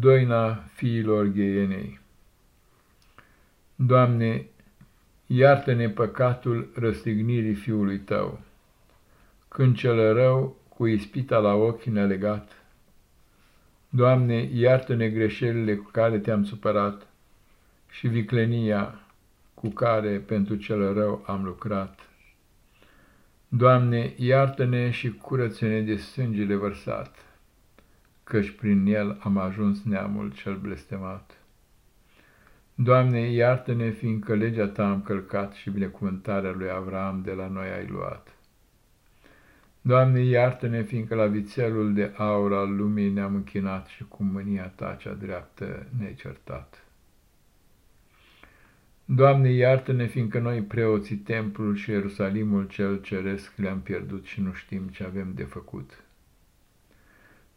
Doina fiilor Gheienei Doamne, iartă-ne păcatul răstignirii Fiului Tău, când cel rău cu ispita la ochi ne-a legat. Doamne, iartă-ne greșelile cu care Te-am supărat și viclenia cu care pentru cel rău am lucrat. Doamne, iartă-ne și curăță-ne de sângele vărsat căci prin el am ajuns neamul cel blestemat. Doamne, iartă-ne, fiindcă legea Ta am călcat și binecuvântarea lui Avram de la noi ai luat. Doamne, iartă-ne, fiindcă la vițelul de aur al lumii ne-am închinat și cu mânia Ta cea dreaptă ne certat. Doamne, iartă-ne, fiindcă noi preoții templul și Ierusalimul cel ceresc le-am pierdut și nu știm ce avem de făcut.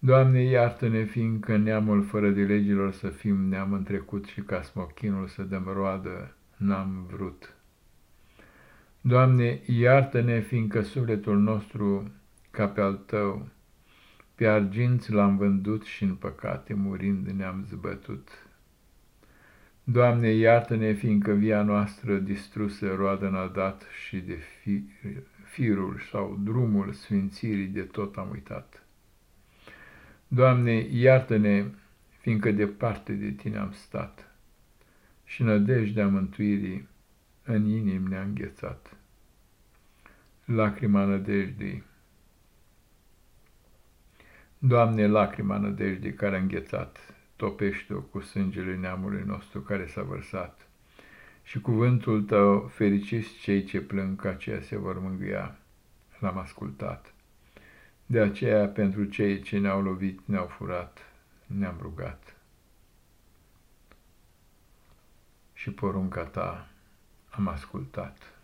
Doamne, iartă-ne, fiindcă neamul fără de legilor să fim neam întrecut și ca smochinul să dăm roadă, n-am vrut. Doamne, iartă-ne, fiindcă sufletul nostru, ca pe al Tău, pe arginți l-am vândut și în păcate murind ne-am zbătut. Doamne, iartă-ne, fiindcă via noastră distrusă roadă n-a dat și de fi, firul sau drumul sfințirii de tot am uitat. Doamne, iartă-ne, fiindcă departe de Tine am stat și nădejdea mântuirii în inim ne-a înghețat. Lacrima nădejdii Doamne, lacrima nădejdii care a înghețat, topește-o cu sângele neamului nostru care s-a vărsat și cuvântul Tău, fericiți cei ce plâng, ca aceia se vor mângâia, l-am ascultat. De aceea, pentru cei ce ne-au lovit, ne-au furat, ne-am rugat. Și porunca ta am ascultat.